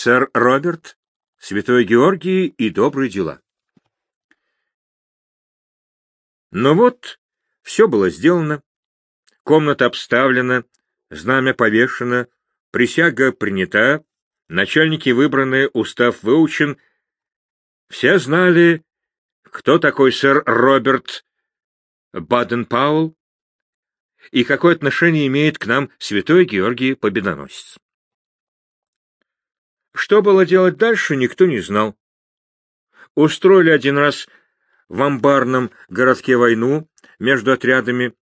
сэр Роберт, святой Георгий и добрые дела. Но вот все было сделано, комната обставлена, знамя повешено, присяга принята, начальники выбраны, устав выучен. Все знали, кто такой сэр Роберт Баден-Паул и какое отношение имеет к нам святой Георгий Победоносец. Что было делать дальше, никто не знал. Устроили один раз в амбарном городке войну между отрядами,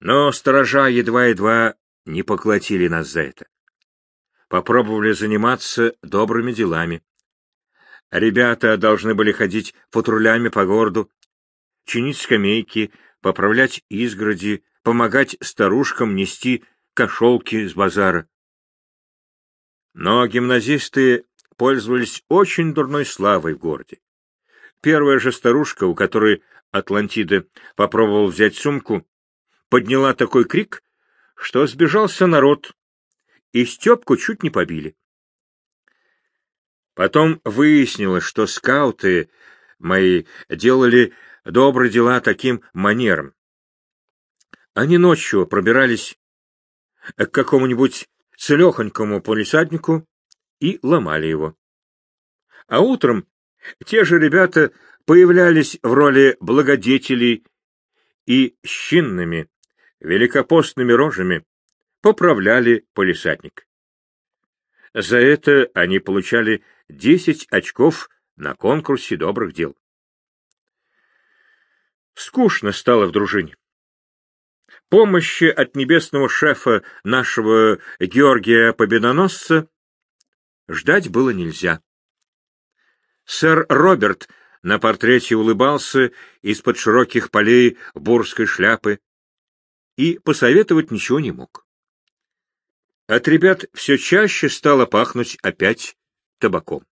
но сторожа едва-едва не поглотили нас за это. Попробовали заниматься добрыми делами. Ребята должны были ходить патрулями по городу, чинить скамейки, поправлять изгороди, помогать старушкам нести кошелки с базара. Но гимназисты пользовались очень дурной славой в городе. Первая же старушка, у которой Атлантида попробовал взять сумку, подняла такой крик, что сбежался народ, и Степку чуть не побили. Потом выяснилось, что скауты мои делали добрые дела таким манером. Они ночью пробирались к какому-нибудь целехонькому полисаднику и ломали его. А утром те же ребята появлялись в роли благодетелей и щинными, великопостными рожами поправляли полисадник. За это они получали десять очков на конкурсе добрых дел. Скучно стало в дружине. Помощи от небесного шефа нашего Георгия Победоносца ждать было нельзя. Сэр Роберт на портрете улыбался из-под широких полей бурской шляпы и посоветовать ничего не мог. От ребят все чаще стало пахнуть опять табаком.